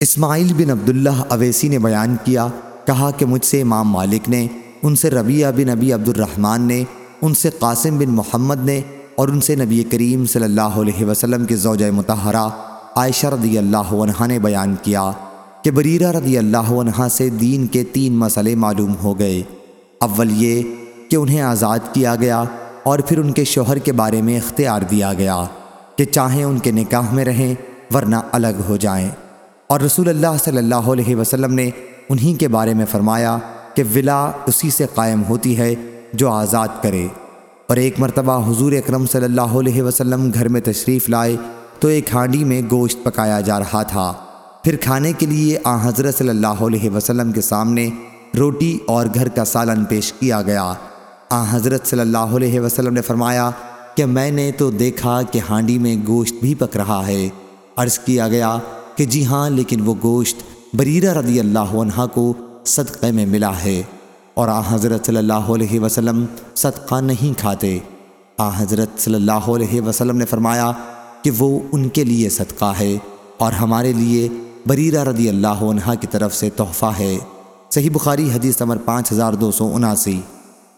اسماعیل بن عبداللہ اویسی نے بیان کیا، کہا کہ مجھ سے امام مالک نے، ان سے ربیہ بن نبی عبد الرحمن نے، ان سے قاسم بن محمد نے، اور ان سے نبی کریم صلی اللہ علیہ وسلم کے زوجہ متحرہ عائشہ رضی اللہ عنہ نے بیان کیا کہ بریرہ رضی اللہ عنہ سے دین کے تین مسئلے معلوم ہو گئے۔ اول یہ کہ انہیں آزاد کیا گیا اور پھر ان کے شوہر کے بارے میں اختیار دیا گیا کہ چاہیں ان کے نکاح میں رہیں، ورنہ الگ ہو جائیں۔ اور رسول اللہ صلی اللہ علیہ وسلم نے انہی کے بارے میں فرمایا کہ ولا اسی سے قائم ہوتی ہے جو آزاد کرے۔ اور ایک مرتبہ حضور اکرم صلی اللہ علیہ وسلم گھر میں تشریف لائے تو ایک ہانڈی میں گوشت پکایا جا رہا تھا۔ پھر کھانے کے لیے آ حضرت صلی اللہ علیہ وسلم کے سامنے روٹی اور گھر کا سالن پیش کیا گیا۔ آ حضرت صلی اللہ علیہ وسلم نے فرمایا کہ میں نے تو دیکھا کہ ہانڈی میں گوشت بھی پک رہا ہے۔ عرض کیا گیا کہ جی ہاں لیکن وہ گوشت بریرہ رضی اللہ عنہ کو صدقے میں ملا ہے۔ اور آ حضرت صلی اللہ علیہ وسلم صدقہ نہیں کھاتے۔ آ حضرت صلی اللہ علیہ وسلم نے فرمایا کہ وہ ان کے لیے صدقہ ہے اور ہمارے لیے بریرہ رضی اللہ عنہ کی طرف سے تحفہ ہے۔ صحیح بخاری حدیث نمبر پانچ ہزار دو سو اناسی۔